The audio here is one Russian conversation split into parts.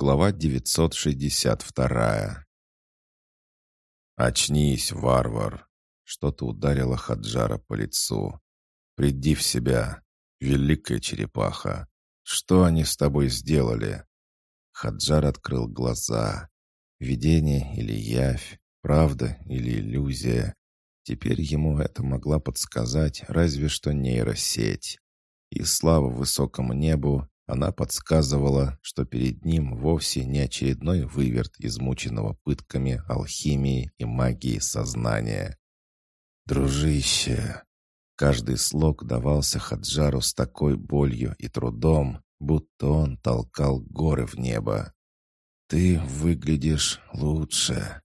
Глава 962. «Очнись, варвар!» Что-то ударило Хаджара по лицу. «Приди в себя, великая черепаха! Что они с тобой сделали?» Хаджар открыл глаза. Видение или явь, правда или иллюзия. Теперь ему это могла подсказать разве что нейросеть. И слава высокому небу, она подсказывала, что перед ним вовсе не очередной выверт измученного пытками, алхимией и магией сознания. «Дружище!» Каждый слог давался Хаджару с такой болью и трудом, будто он толкал горы в небо. «Ты выглядишь лучше».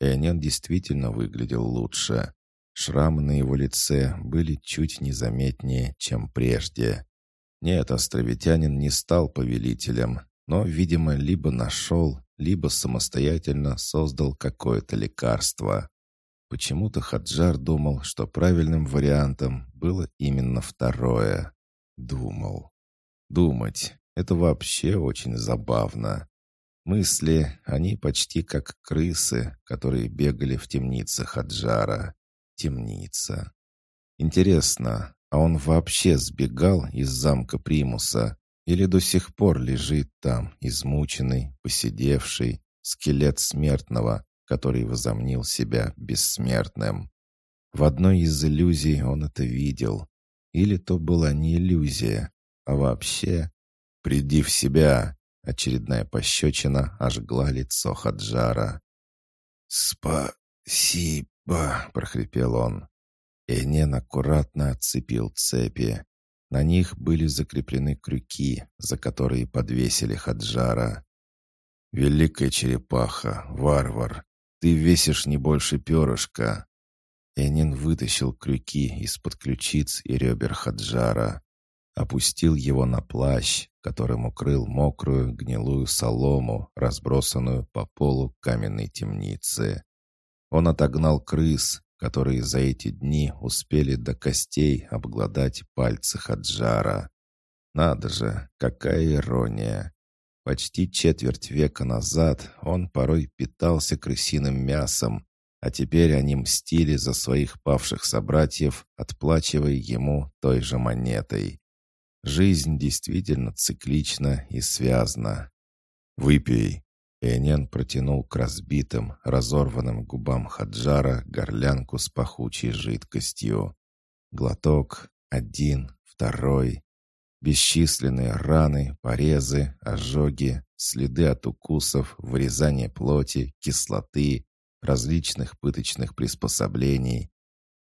Энен действительно выглядел лучше. Шрамы на его лице были чуть незаметнее, чем прежде. Нет, островитянин не стал повелителем, но, видимо, либо нашел, либо самостоятельно создал какое-то лекарство. Почему-то Хаджар думал, что правильным вариантом было именно второе. Думал. Думать — это вообще очень забавно. Мысли, они почти как крысы, которые бегали в темнице Хаджара. Темница. Интересно, а он вообще сбегал из замка Примуса или до сих пор лежит там, измученный, посидевший, скелет смертного, который возомнил себя бессмертным. В одной из иллюзий он это видел. Или то была не иллюзия, а вообще... «Приди в себя!» Очередная пощечина ожгла лицо Хаджара. «Спасибо!» — прохрипел он. Энен аккуратно отцепил цепи. На них были закреплены крюки, за которые подвесили Хаджара. «Великая черепаха, варвар, ты весишь не больше перышка». Энин вытащил крюки из-под ключиц и ребер Хаджара. Опустил его на плащ, которым укрыл мокрую гнилую солому, разбросанную по полу каменной темницы. Он отогнал крыс, которые за эти дни успели до костей обглодать пальцы Хаджара. Надо же, какая ирония! Почти четверть века назад он порой питался крысиным мясом, а теперь они мстили за своих павших собратьев, отплачивая ему той же монетой. Жизнь действительно циклична и связана. «Выпей», Энен протянул к разбитым, разорванным губам Хаджара горлянку с пахучей жидкостью. Глоток, один, второй. Бесчисленные раны, порезы, ожоги, следы от укусов, вырезание плоти, кислоты, различных пыточных приспособлений.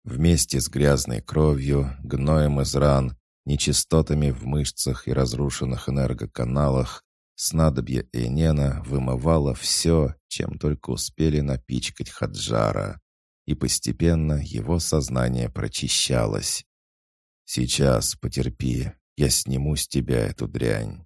Вместе с грязной кровью, гноем из ран, нечистотами в мышцах и разрушенных энергоканалах, Снадобье Эйнена вымывало все, чем только успели напичкать Хаджара, и постепенно его сознание прочищалось. «Сейчас, потерпи, я сниму с тебя эту дрянь».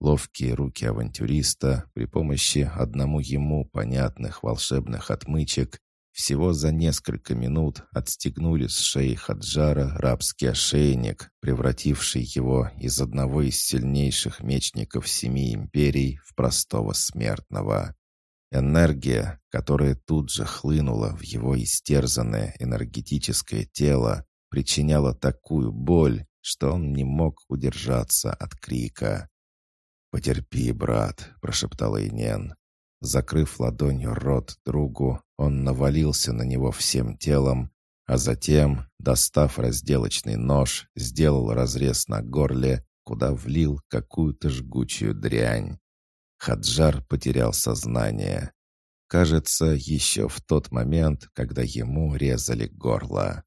Ловкие руки авантюриста при помощи одному ему понятных волшебных отмычек всего за несколько минут отстегнули с шеи Хаджара рабский ошейник, превративший его из одного из сильнейших мечников семи империй в простого смертного. Энергия, которая тут же хлынула в его истерзанное энергетическое тело, причиняла такую боль, что он не мог удержаться от крика. «Потерпи, брат», — прошептал Инен. Закрыв ладонью рот другу, он навалился на него всем телом, а затем, достав разделочный нож, сделал разрез на горле, куда влил какую-то жгучую дрянь. Хаджар потерял сознание. Кажется, еще в тот момент, когда ему резали горло.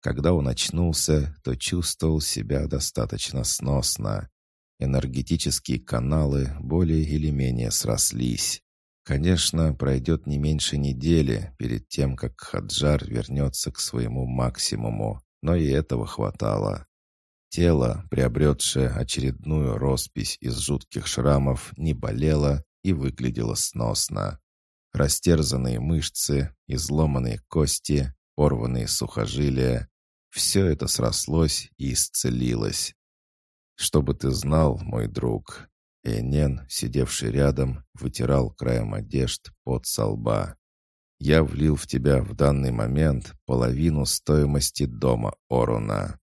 Когда он очнулся, то чувствовал себя достаточно сносно. Энергетические каналы более или менее срослись. Конечно, пройдет не меньше недели перед тем, как Хаджар вернется к своему максимуму, но и этого хватало. Тело, приобретшее очередную роспись из жутких шрамов, не болело и выглядело сносно. Растерзанные мышцы, изломанные кости, порванные сухожилия — все это срослось и исцелилось. Чтобы ты знал, мой друг, Энен, сидевший рядом, вытирал краем одежд под со лба. «Я влил в тебя в данный момент половину стоимости дома Оруна».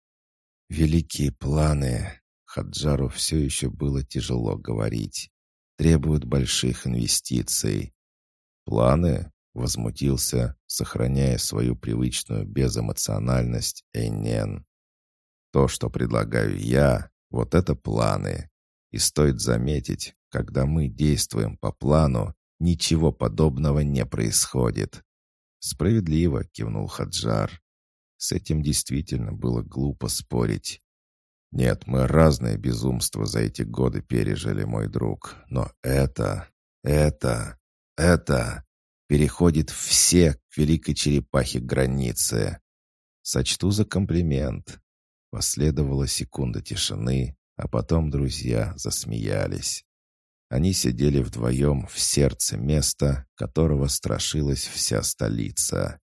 «Великие планы!» Хаджару все еще было тяжело говорить. «Требуют больших инвестиций». «Планы?» — возмутился, сохраняя свою привычную безэмоциональность Энен. «То, что предлагаю я, вот это планы. И стоит заметить, когда мы действуем по плану, ничего подобного не происходит. Справедливо, кивнул Хаджар. С этим действительно было глупо спорить. Нет, мы разные безумства за эти годы пережили, мой друг. Но это, это, это переходит все к великой черепахе границы. Сочту за комплимент. Последовала секунда тишины, а потом друзья засмеялись. Они сидели вдвоем в сердце места, которого страшилась вся столица.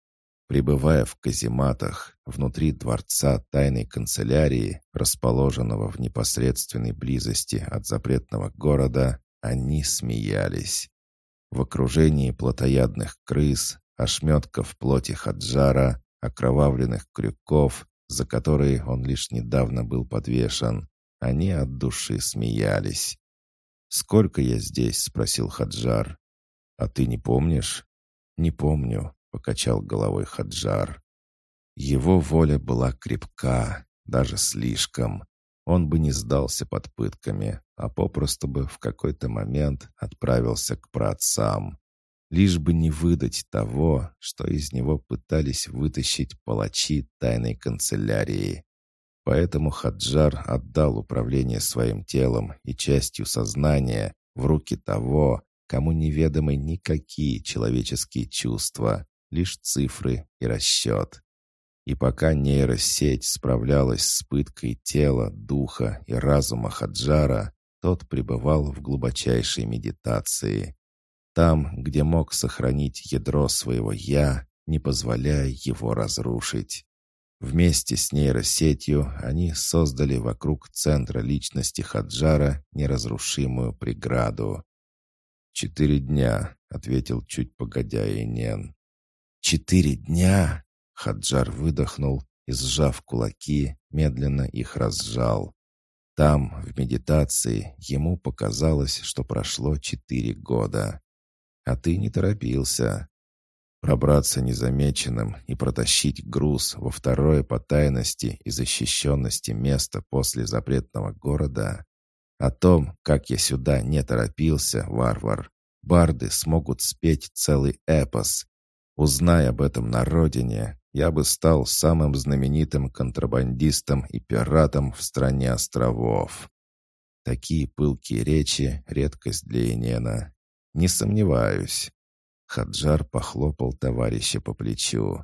Прибывая в казематах, внутри дворца тайной канцелярии, расположенного в непосредственной близости от запретного города, они смеялись. В окружении плотоядных крыс, ошметков плоти хаджара, окровавленных крюков, за которые он лишь недавно был подвешен, они от души смеялись. «Сколько я здесь?» — спросил Хаджар. «А ты не помнишь?» «Не помню», — покачал головой Хаджар. Его воля была крепка, даже слишком. Он бы не сдался под пытками, а попросту бы в какой-то момент отправился к праотцам. Лишь бы не выдать того, что из него пытались вытащить палачи тайной канцелярии. Поэтому Хаджар отдал управление своим телом и частью сознания в руки того, кому неведомы никакие человеческие чувства, лишь цифры и расчет. И пока нейросеть справлялась с пыткой тела, духа и разума Хаджара, тот пребывал в глубочайшей медитации. Там, где мог сохранить ядро своего «я», не позволяя его разрушить. Вместе с нейросетью они создали вокруг центра личности Хаджара неразрушимую преграду. «Четыре дня», — ответил чуть погодя Инен. «Четыре дня?» — Хаджар выдохнул и, сжав кулаки, медленно их разжал. Там, в медитации, ему показалось, что прошло четыре года. А ты не торопился. Пробраться незамеченным и протащить груз во второе по тайности и защищенности место после запретного города. О том, как я сюда не торопился, варвар, барды смогут спеть целый эпос. Узнай об этом на родине, я бы стал самым знаменитым контрабандистом и пиратом в стране островов. Такие пылкие речи — редкость для Инена. Не сомневаюсь. Хаджар похлопал товарища по плечу.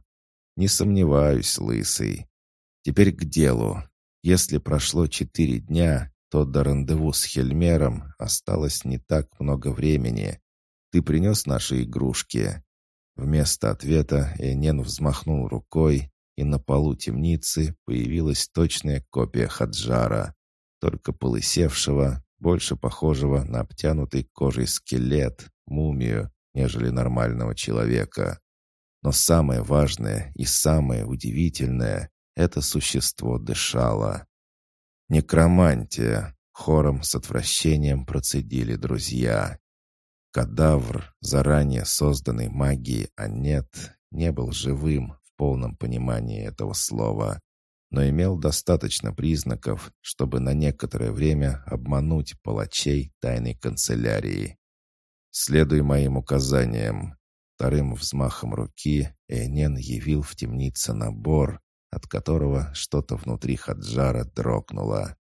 «Не сомневаюсь, лысый. Теперь к делу. Если прошло четыре дня, то до рандеву с Хельмером осталось не так много времени. Ты принес наши игрушки?» Вместо ответа Энен взмахнул рукой, и на полу темницы появилась точная копия Хаджара, только полысевшего, больше похожего на обтянутый кожей скелет, мумию, нежели нормального человека. Но самое важное и самое удивительное — это существо дышало. «Некромантия!» — хором с отвращением процедили друзья. Кадавр, заранее созданный магией Анет, не был живым в полном понимании этого слова, но имел достаточно признаков, чтобы на некоторое время обмануть палачей тайной канцелярии. «Следуй моим указаниям». Вторым взмахом руки Энен явил в темнице набор, от которого что-то внутри Хаджара дрогнуло.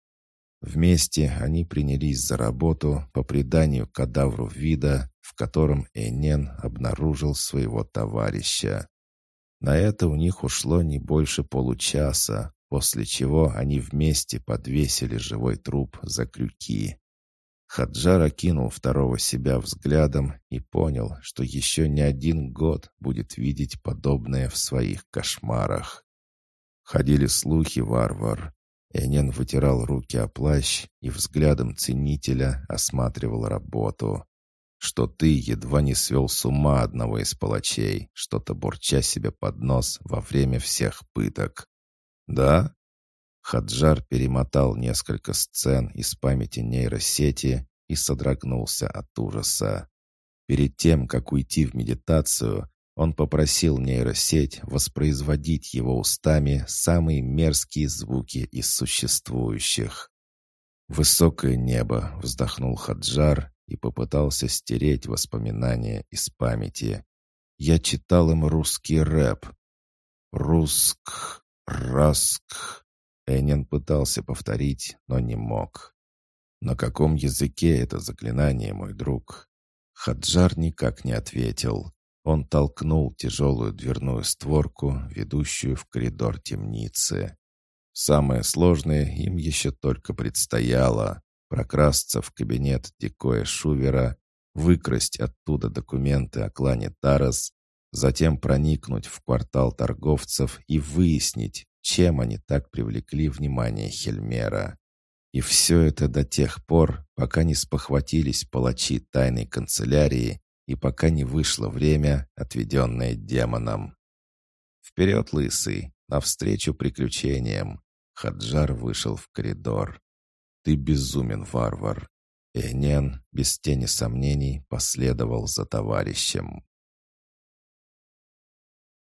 Вместе они принялись за работу по приданию кадавру вида, в котором Энен обнаружил своего товарища. На это у них ушло не больше получаса, после чего они вместе подвесили живой труп за крюки. Хаджар окинул второго себя взглядом и понял, что еще не один год будет видеть подобное в своих кошмарах. Ходили слухи, варвар. Энен вытирал руки о плащ и взглядом ценителя осматривал работу. Что ты едва не свел с ума одного из палачей, что-то бурча себе под нос во время всех пыток. «Да?» Хаджар перемотал несколько сцен из памяти нейросети и содрогнулся от ужаса. Перед тем, как уйти в медитацию, он попросил нейросеть воспроизводить его устами самые мерзкие звуки из существующих. «Высокое небо», — вздохнул Хаджар и попытался стереть воспоминания из памяти. «Я читал им русский рэп. Руск, раск». Энин пытался повторить, но не мог. «На каком языке это заклинание, мой друг?» Хаджар никак не ответил. Он толкнул тяжелую дверную створку, ведущую в коридор темницы. Самое сложное им еще только предстояло — прокрасться в кабинет Дикоя Шувера, выкрасть оттуда документы о клане Тарас, затем проникнуть в квартал торговцев и выяснить, чем они так привлекли внимание Хельмера. И все это до тех пор, пока не спохватились палачи тайной канцелярии и пока не вышло время, отведенное демоном. «Вперед, лысый, навстречу приключениям!» Хаджар вышел в коридор. «Ты безумен, варвар!» Энен, без тени сомнений, последовал за товарищем.